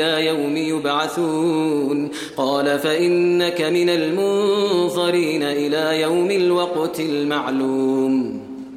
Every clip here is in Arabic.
إلى يوم يبعثون. قال فإنك من المنظرين إلى يوم الوقت المعلوم.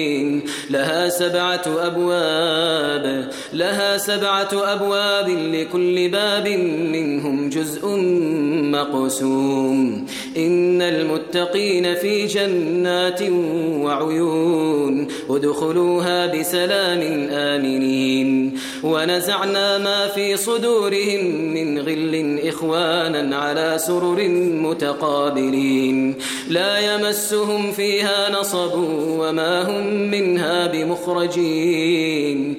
الرحيم لها سبعة أبواب لها سبعة أبواب لكل باب منهم جزء مقسوم. إن المتقين في جنات وعيون ادخلوها بسلام آمنين. ونزعنا ما في صدورهم من غل إخوانا على سرر متقابلين. لا يمسهم فيها نصب وما هم منها بمخرجين.